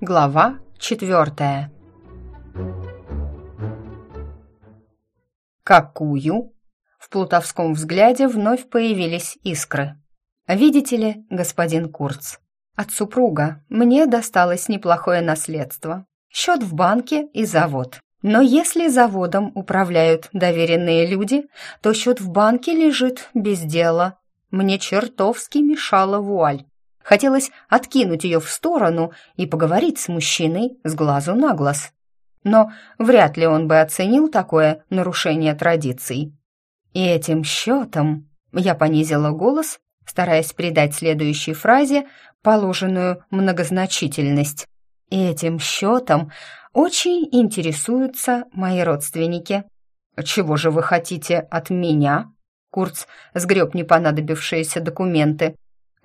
Глава четвертая. Какую? В плутовском взгляде вновь появились искры. Видите ли, господин Курц, от супруга мне досталось неплохое наследство. Счет в банке и завод. Но если заводом управляют доверенные люди, то счет в банке лежит без дела. Мне чертовски мешала вуаль. Хотелось откинуть ее в сторону и поговорить с мужчиной с глазу на глаз. Но вряд ли он бы оценил такое нарушение традиций. И этим счетом я понизила голос, стараясь придать следующей фразе положенную многозначительность. И этим счетом очень интересуются мои родственники. «Чего же вы хотите от меня?» Курц сгреб непонадобившиеся документы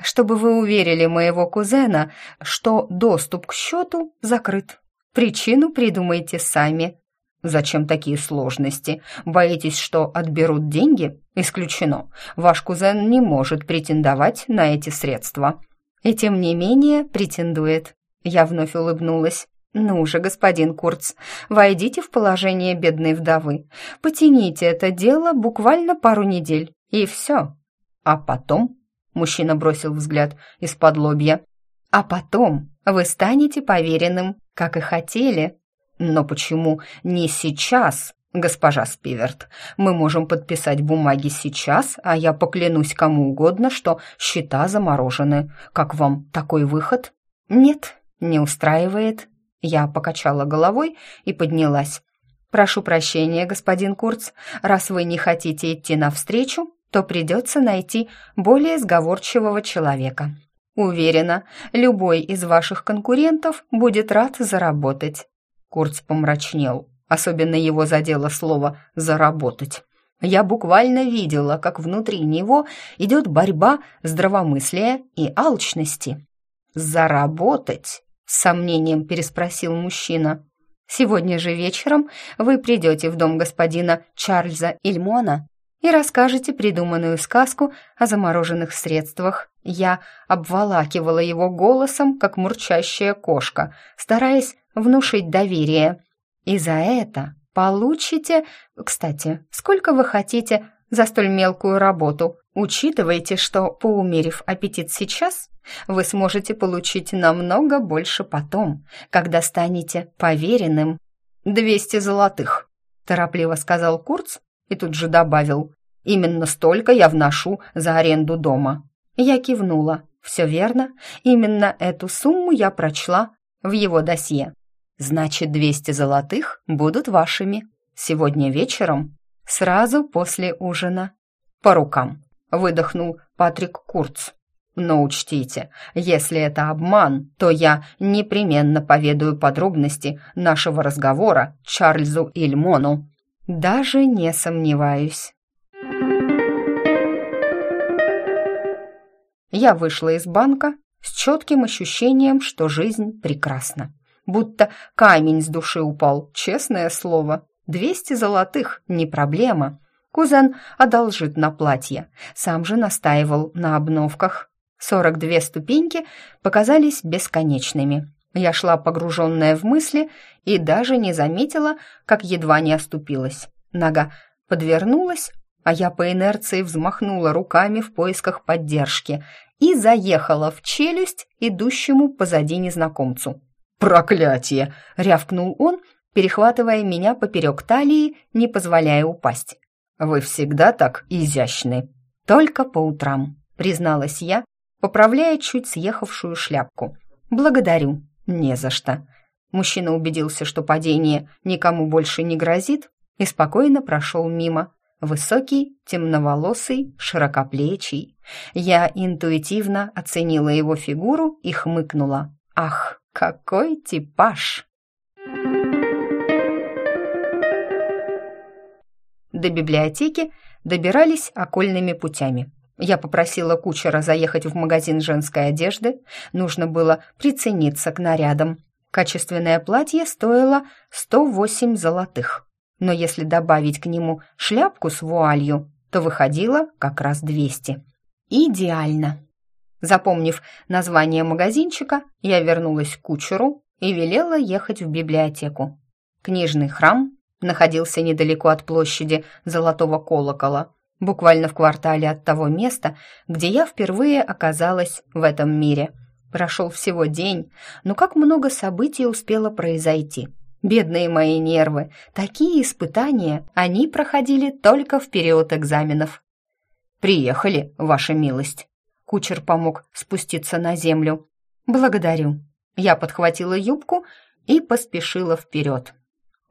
чтобы вы уверили моего кузена, что доступ к счету закрыт. Причину придумайте сами. Зачем такие сложности? Боитесь, что отберут деньги? Исключено. Ваш кузен не может претендовать на эти средства. И тем не менее претендует. Я вновь улыбнулась. «Ну же, господин Курц, войдите в положение бедной вдовы. Потяните это дело буквально пару недель, и все. А потом Мужчина бросил взгляд из-под лобья. «А потом вы станете поверенным, как и хотели». «Но почему не сейчас, госпожа Спиверт? Мы можем подписать бумаги сейчас, а я поклянусь кому угодно, что счета заморожены. Как вам такой выход?» «Нет, не устраивает». Я покачала головой и поднялась. «Прошу прощения, господин Курц, раз вы не хотите идти навстречу, то придется найти более сговорчивого человека. Уверена, любой из ваших конкурентов будет рад заработать». Курц помрачнел. Особенно его задело слово «заработать». Я буквально видела, как внутри него идет борьба здравомыслия и алчности. «Заработать?» — с сомнением переспросил мужчина. «Сегодня же вечером вы придете в дом господина Чарльза Ильмона и расскажете придуманную сказку о замороженных средствах. Я обволакивала его голосом, как мурчащая кошка, стараясь внушить доверие. И за это получите... Кстати, сколько вы хотите за столь мелкую работу? Учитывайте, что, поумерив аппетит сейчас, вы сможете получить намного больше потом, когда станете поверенным. «Двести золотых», — торопливо сказал Курц, и тут же добавил «Именно столько я вношу за аренду дома». Я кивнула. «Все верно, именно эту сумму я прочла в его досье. Значит, двести золотых будут вашими. Сегодня вечером, сразу после ужина. По рукам», — выдохнул Патрик Курц. «Но учтите, если это обман, то я непременно поведаю подробности нашего разговора Чарльзу Ильмону даже не сомневаюсь. Я вышла из банка с четким ощущением, что жизнь прекрасна. Будто камень с души упал, честное слово. Двести золотых — не проблема. Кузен одолжит на платье, сам же настаивал на обновках. Сорок две ступеньки показались бесконечными. Я шла погруженная в мысли и даже не заметила, как едва не оступилась. Нога подвернулась, а я по инерции взмахнула руками в поисках поддержки и заехала в челюсть идущему позади незнакомцу. «Проклятие!» — рявкнул он, перехватывая меня поперек талии, не позволяя упасть. «Вы всегда так изящны!» «Только по утрам», — призналась я, поправляя чуть съехавшую шляпку. «Благодарю», «Не за что». Мужчина убедился, что падение никому больше не грозит, и спокойно прошел мимо. Высокий, темноволосый, широкоплечий. Я интуитивно оценила его фигуру и хмыкнула. «Ах, какой типаж!» До библиотеки добирались окольными путями. Я попросила кучера заехать в магазин женской одежды. Нужно было прицениться к нарядам. Качественное платье стоило 108 золотых. Но если добавить к нему шляпку с вуалью, то выходило как раз 200. Идеально. Запомнив название магазинчика, я вернулась к кучеру и велела ехать в библиотеку. Книжный храм находился недалеко от площади Золотого колокола, буквально в квартале от того места, где я впервые оказалась в этом мире. Прошел всего день, но как много событий успело произойти. Бедные мои нервы, такие испытания они проходили только в период экзаменов. «Приехали, ваша милость», Кучер помог спуститься на землю. «Благодарю». Я подхватила юбку и поспешила вперед.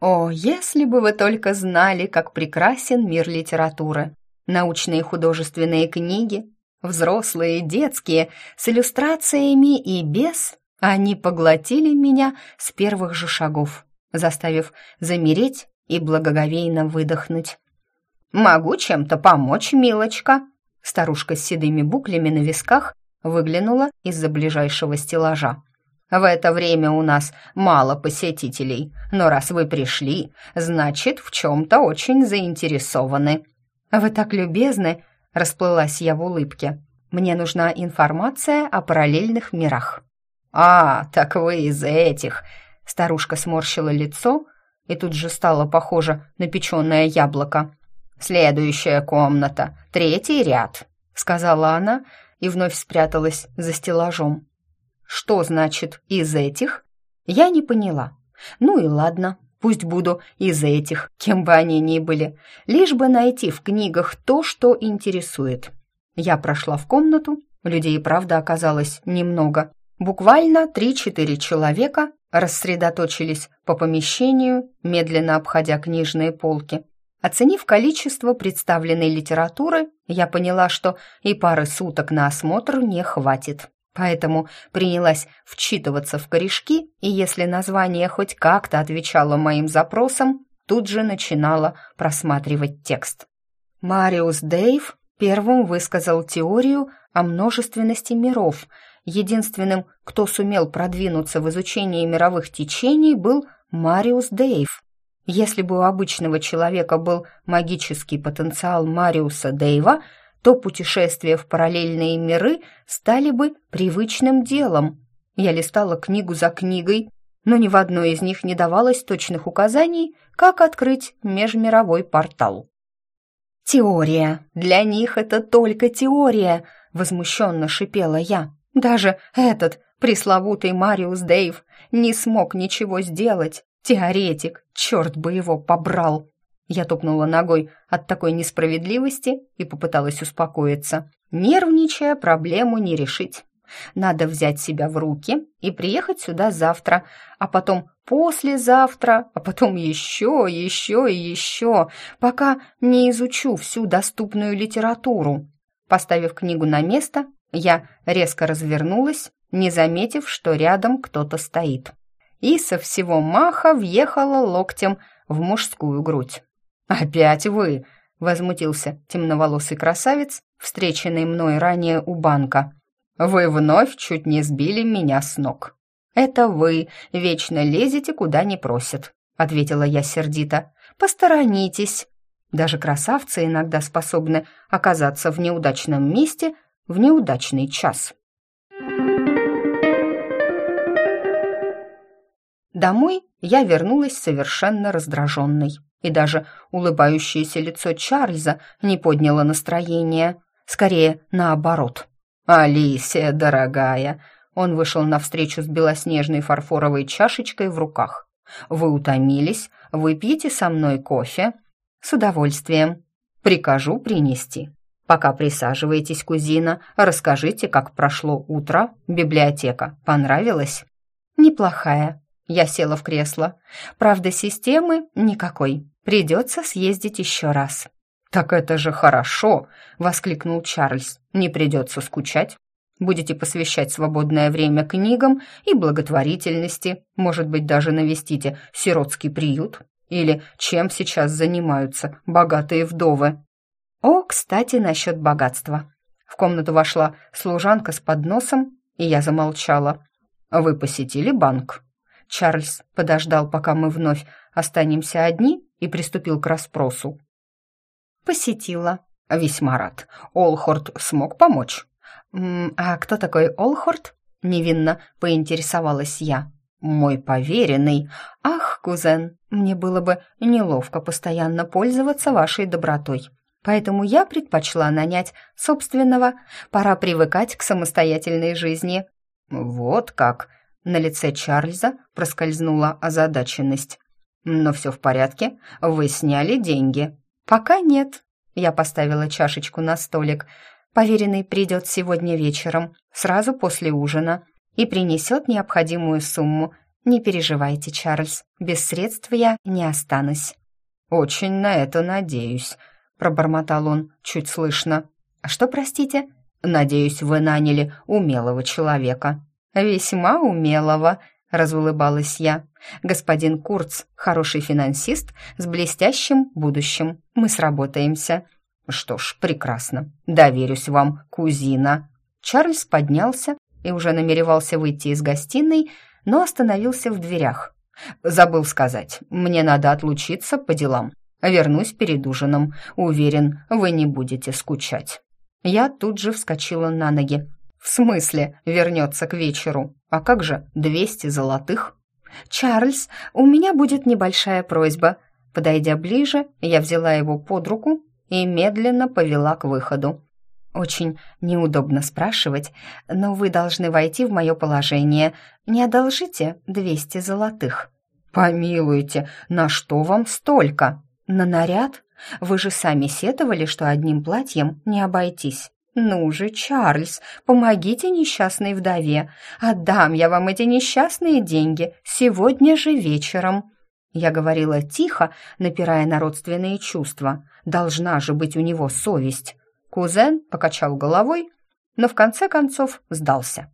О, если бы вы только знали, как прекрасен мир литературы. Научные и художественные книги, взрослые и детские, с иллюстрациями и без, они поглотили меня с первых же шагов, заставив замереть и благоговейно выдохнуть. «Могу чем-то помочь, милочка?» Старушка с седыми буклями на висках выглянула из-за ближайшего стеллажа. «В это время у нас мало посетителей, но раз вы пришли, значит, в чем-то очень заинтересованы». «Вы так любезны!» — расплылась я в улыбке. «Мне нужна информация о параллельных мирах». «А, так вы из этих!» Старушка сморщила лицо и тут же стала похожа на печеное яблоко. «Следующая комната, третий ряд», — сказала она и вновь спряталась за стеллажом. «Что значит «из этих»?» Я не поняла. Ну и ладно, пусть буду из этих, кем бы они ни были, лишь бы найти в книгах то, что интересует. Я прошла в комнату, людей правда оказалось немного. Буквально три-четыре человека рассредоточились по помещению, медленно обходя книжные полки. Оценив количество представленной литературы, я поняла, что и пары суток на осмотр не хватит. Поэтому принялась вчитываться в корешки, и если название хоть как-то отвечало моим запросам, тут же начинала просматривать текст. Мариус Дейв первым высказал теорию о множественности миров. Единственным, кто сумел продвинуться в изучении мировых течений, был Мариус Дейв. Если бы у обычного человека был магический потенциал Мариуса Дейва, то путешествия в параллельные миры стали бы привычным делом. Я листала книгу за книгой, но ни в одной из них не давалось точных указаний, как открыть межмировой портал. «Теория! Для них это только теория!» — возмущенно шипела я. «Даже этот пресловутый Мариус Дейв не смог ничего сделать. Теоретик, черт бы его побрал. Я топнула ногой от такой несправедливости и попыталась успокоиться. Нервничая, проблему не решить. Надо взять себя в руки и приехать сюда завтра, а потом послезавтра, а потом еще, еще и еще, пока не изучу всю доступную литературу. Поставив книгу на место, я резко развернулась, не заметив, что рядом кто-то стоит и со всего маха въехала локтем в мужскую грудь. «Опять вы!» — возмутился темноволосый красавец, встреченный мной ранее у банка. «Вы вновь чуть не сбили меня с ног». «Это вы вечно лезете, куда не просят», — ответила я сердито. «Посторонитесь». Даже красавцы иногда способны оказаться в неудачном месте в неудачный час. Домой я вернулась совершенно раздраженной, и даже улыбающееся лицо Чарльза не подняло настроение, скорее наоборот. «Алисия, дорогая!» Он вышел навстречу с белоснежной фарфоровой чашечкой в руках. «Вы утомились? Выпьете со мной кофе?» «С удовольствием. Прикажу принести. Пока присаживаетесь, кузина, расскажите, как прошло утро. Библиотека понравилась?» «Неплохая», я села в кресло. Правда, системы никакой. Придется съездить еще раз. «Так это же хорошо!» — воскликнул Чарльз. «Не придется скучать. Будете посвящать свободное время книгам и благотворительности. Может быть, даже навестите сиротский приют. Или чем сейчас занимаются богатые вдовы?» О, кстати, насчет богатства. В комнату вошла служанка с подносом, и я замолчала. «Вы посетили банк?» Чарльз подождал, пока мы вновь останемся одни, и приступил к расспросу. «Посетила». «Весьма рад. Олхорд смог помочь?» «А кто такой Олхорд?» — невинно поинтересовалась я. «Мой поверенный. Ах, кузен, мне было бы неловко постоянно пользоваться вашей добротой. Поэтому я предпочла нанять собственного. Пора привыкать к самостоятельной жизни». «Вот как!» На лице Чарльза проскользнула озадаченность. «Но все в порядке? Вы сняли деньги?» «Пока нет». Я поставила чашечку на столик. Поверенный придет сегодня вечером, сразу после ужина, и принесет необходимую сумму. Не переживайте, Чарльз, без средств я не останусь». «Очень на это надеюсь», — пробормотал он чуть слышно. «А «Что, простите?» «Надеюсь, вы наняли умелого человека». «Весьма умелого», — разулыбалась я. «Господин Курц — хороший финансист с блестящим будущим. Мы сработаемся». «Что ж, прекрасно. Доверюсь вам, кузина». Чарльз поднялся и уже намеревался выйти из гостиной, но остановился в дверях. «Забыл сказать, мне надо отлучиться по делам. Вернусь перед ужином. Уверен, вы не будете скучать». Я тут же вскочила на ноги. «В смысле вернется к вечеру? А как же двести золотых?» «Чарльз, у меня будет небольшая просьба». Подойдя ближе, я взяла его под руку и медленно повела к выходу. «Очень неудобно спрашивать, но вы должны войти в мое положение. Не одолжите двести золотых». «Помилуйте, на что вам столько?» «На наряд? Вы же сами сетовали, что одним платьем не обойтись». «Ну же, Чарльз, помогите несчастной вдове. Отдам я вам эти несчастные деньги сегодня же вечером». Я говорила тихо, напирая на родственные чувства. Должна же быть у него совесть. Кузен покачал головой, но в конце концов сдался.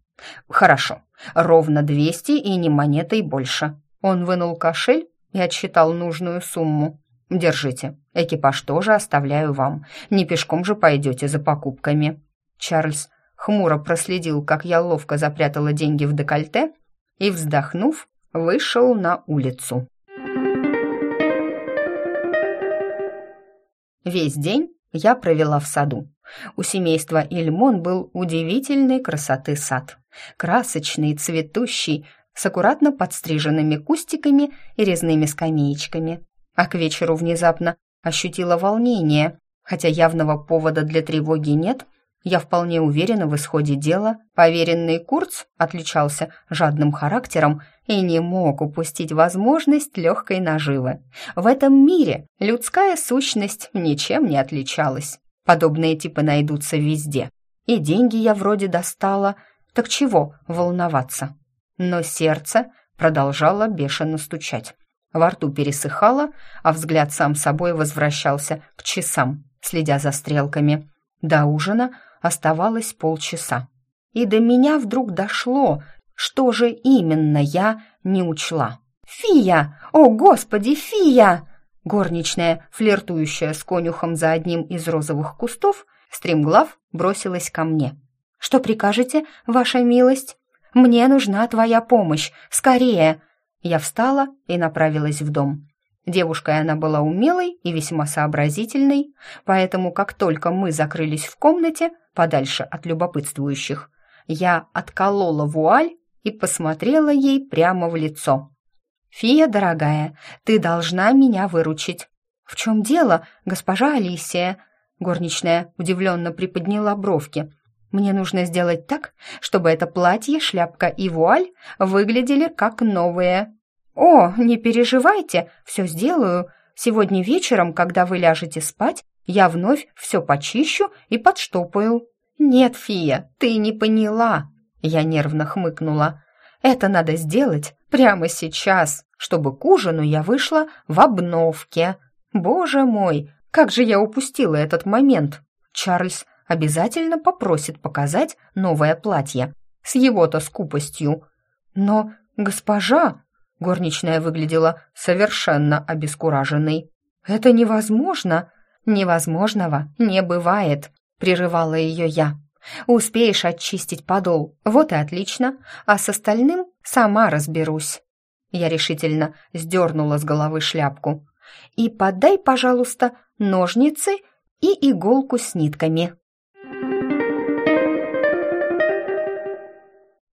«Хорошо, ровно двести и не монетой больше». Он вынул кошель и отсчитал нужную сумму. «Держите, экипаж тоже оставляю вам. Не пешком же пойдете за покупками». Чарльз хмуро проследил, как я ловко запрятала деньги в декольте и, вздохнув, вышел на улицу. Весь день я провела в саду. У семейства Ильмон был удивительной красоты сад. Красочный, цветущий, с аккуратно подстриженными кустиками и резными скамеечками. А к вечеру внезапно ощутила волнение. Хотя явного повода для тревоги нет, я вполне уверена в исходе дела. Поверенный Курц отличался жадным характером и не мог упустить возможность легкой наживы. В этом мире людская сущность ничем не отличалась. Подобные типы найдутся везде. И деньги я вроде достала, так чего волноваться? Но сердце продолжало бешено стучать. Во рту пересыхало, а взгляд сам собой возвращался к часам, следя за стрелками. До ужина оставалось полчаса. И до меня вдруг дошло, что же именно я не учла. «Фия! О, господи, Фия!» Горничная, флиртующая с конюхом за одним из розовых кустов, стремглав бросилась ко мне. «Что прикажете, ваша милость? Мне нужна твоя помощь! Скорее!» Я встала и направилась в дом. Девушкой она была умелой и весьма сообразительной, поэтому как только мы закрылись в комнате, подальше от любопытствующих, я отколола вуаль и посмотрела ей прямо в лицо. «Фия, дорогая, ты должна меня выручить». «В чем дело, госпожа Алисия?» Горничная удивленно приподняла бровки. «Мне нужно сделать так, чтобы это платье, шляпка и вуаль выглядели как новые». «О, не переживайте, все сделаю. Сегодня вечером, когда вы ляжете спать, я вновь все почищу и подштопаю». «Нет, Фия, ты не поняла», — я нервно хмыкнула. «Это надо сделать прямо сейчас, чтобы к ужину я вышла в обновке. Боже мой, как же я упустила этот момент! Чарльз обязательно попросит показать новое платье с его-то скупостью. Но, госпожа, горничная выглядела совершенно обескураженной. Это невозможно. Невозможного не бывает, прерывала ее я. Успеешь очистить подол, вот и отлично, а с остальным сама разберусь. Я решительно сдернула с головы шляпку. И подай, пожалуйста, ножницы и иголку с нитками.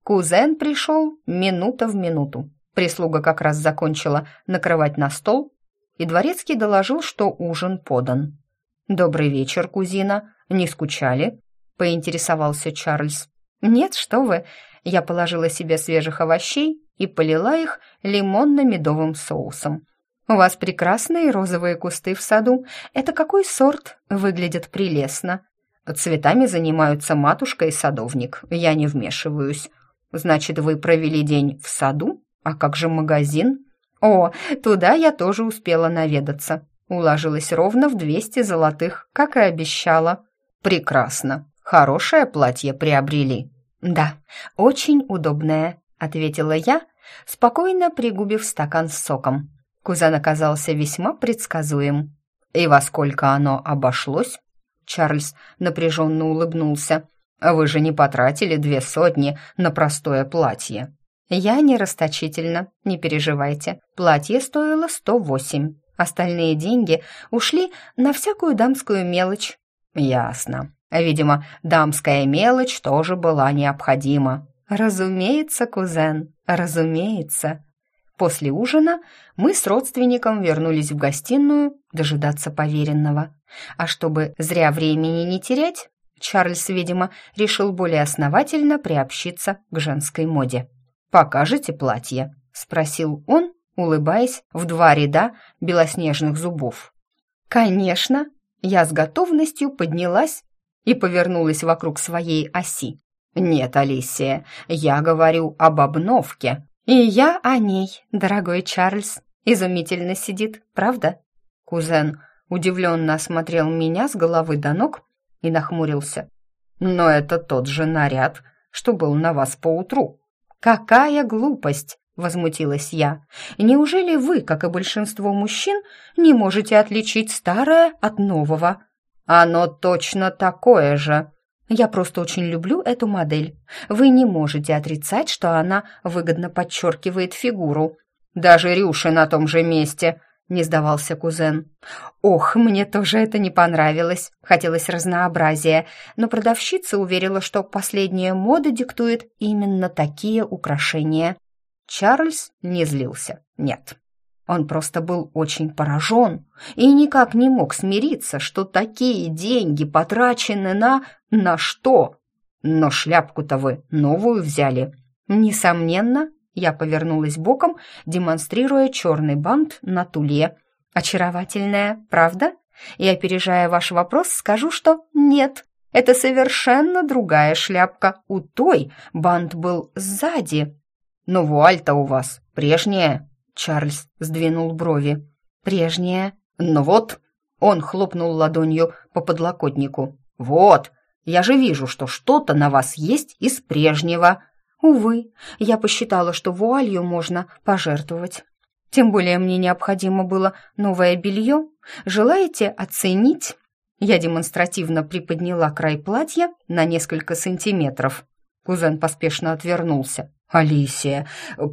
Кузен пришел минута в минуту. Прислуга как раз закончила накрывать на стол, и дворецкий доложил, что ужин подан. «Добрый вечер, кузина. Не скучали?» — поинтересовался Чарльз. «Нет, что вы!» Я положила себе свежих овощей и полила их лимонно-медовым соусом. «У вас прекрасные розовые кусты в саду. Это какой сорт? Выглядят прелестно. Цветами занимаются матушка и садовник. Я не вмешиваюсь. Значит, вы провели день в саду? А как же магазин?» «О, туда я тоже успела наведаться. Уложилась ровно в двести золотых, как и обещала». «Прекрасно. Хорошее платье приобрели». «Да, очень удобное», — ответила я, спокойно пригубив стакан с соком. Кузен оказался весьма предсказуем. «И во сколько оно обошлось?» Чарльз напряженно улыбнулся. «Вы же не потратили две сотни на простое платье». «Я не расточительно, не переживайте. Платье стоило сто восемь. Остальные деньги ушли на всякую дамскую мелочь». «Ясно. Видимо, дамская мелочь тоже была необходима». «Разумеется, кузен, разумеется». После ужина мы с родственником вернулись в гостиную дожидаться поверенного. А чтобы зря времени не терять, Чарльз, видимо, решил более основательно приобщиться к женской моде. «Покажете платье?» — спросил он, улыбаясь в два ряда белоснежных зубов. «Конечно!» Я с готовностью поднялась и повернулась вокруг своей оси. «Нет, Алисия, я говорю об обновке», «И я о ней, дорогой Чарльз. Изумительно сидит, правда?» Кузен удивленно осмотрел меня с головы до ног и нахмурился. «Но это тот же наряд, что был на вас поутру». «Какая глупость!» — возмутилась я. «Неужели вы, как и большинство мужчин, не можете отличить старое от нового?» «Оно точно такое же!» Я просто очень люблю эту модель. Вы не можете отрицать, что она выгодно подчеркивает фигуру. Даже рюши на том же месте, не сдавался кузен. Ох, мне тоже это не понравилось. Хотелось разнообразия, но продавщица уверила, что последняя мода диктует именно такие украшения. Чарльз не злился. Нет, он просто был очень поражен и никак не мог смириться, что такие деньги потрачены на... на что? Но шляпку-то вы новую взяли. Несомненно, я повернулась боком, демонстрируя черный бант на туле. Очаровательная, правда? И опережая ваш вопрос, скажу, что нет. Это совершенно другая шляпка. У той бант был сзади. Но вуаль-то у вас прежняя, Чарльз сдвинул брови. «Прежняя?» «Ну вот!» Он хлопнул ладонью по подлокотнику. «Вот! Я же вижу, что что-то на вас есть из прежнего!» «Увы, я посчитала, что вуалью можно пожертвовать. Тем более мне необходимо было новое белье. Желаете оценить?» Я демонстративно приподняла край платья на несколько сантиметров. Кузен поспешно отвернулся. «Алисия,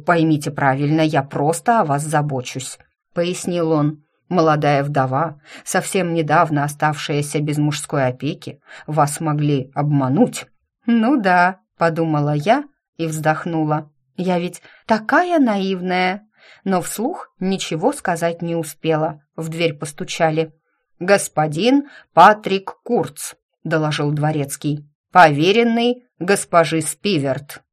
поймите правильно, я просто о вас забочусь», — пояснил он. «Молодая вдова, совсем недавно оставшаяся без мужской опеки, вас могли обмануть». «Ну да», — подумала я и вздохнула. «Я ведь такая наивная». Но вслух ничего сказать не успела. В дверь постучали. «Господин Патрик Курц», — доложил дворецкий. «Поверенный госпожи Спиверт».